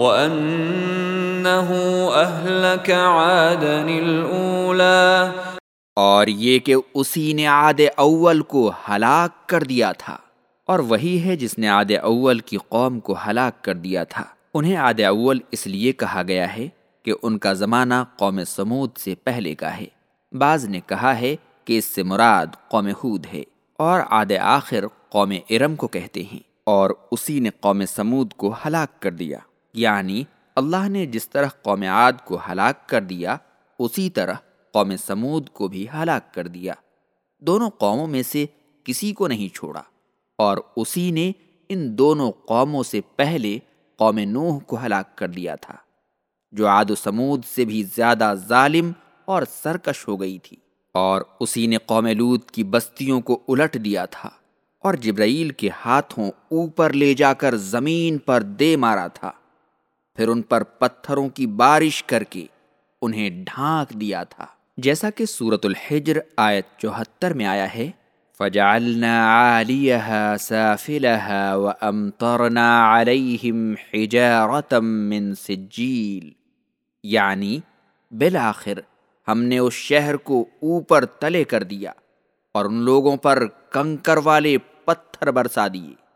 وَأَنَّهُ أَهْلَكَ عَادًا الْأُولَى اور یہ کہ اسی نے عاد اول کو ہلاک کر دیا تھا، اور وہی ہے جس نے عاد اول کی قوم کو ہلاک کر دیا تھا۔ انہیں عاد اول اس لیے کہا گیا ہے کہ ان کا زمانہ قوم سمود سے پہلے کا ہے۔ بعض نے کہا ہے کہ اس سے مراد قوم حود ہے، اور عاد آخر قوم ارم کو کہتے ہیں، اور اسی نے قوم سمود کو ہلاک کر دیا۔ یعنی اللہ نے جس طرح قوم عاد کو ہلاک کر دیا، اسی طرح قوم سمود کو بھی ہلاک کر دیا۔ دونوں قوموں میں سے کسی کو نہیں چھوڑا۔ اور اسی نے ان دونوں قوموں سے پہلے قوم نوح کو ہلاک کر دیا تھا، جو عاد و سمود سے بھی زیادہ ظالم اور سرکش ہو گئی تھی۔ اور اسی نے قوم لوت کی بستیوں کو الٹ دیا تھا اور جبرائیل کے ہاتھوں اوپر لے جا کر زمین پر دے مارا تھا۔ پھر ان پر پتھروں کی بارش کر کے انہیں ڈھانک دیا تھا۔ جیسا کہ سورت الحجر آیت چوہتر میں آیا ہے، فجعلنا عاليها سافلها وأمطرنا عليهم حجارة من سجيل۔ یعنی بالآخر ہم نے اس شہر کو اوپر تلے کر دیا اور ان لوگوں پر کنکر والے پتھر برسا دیے۔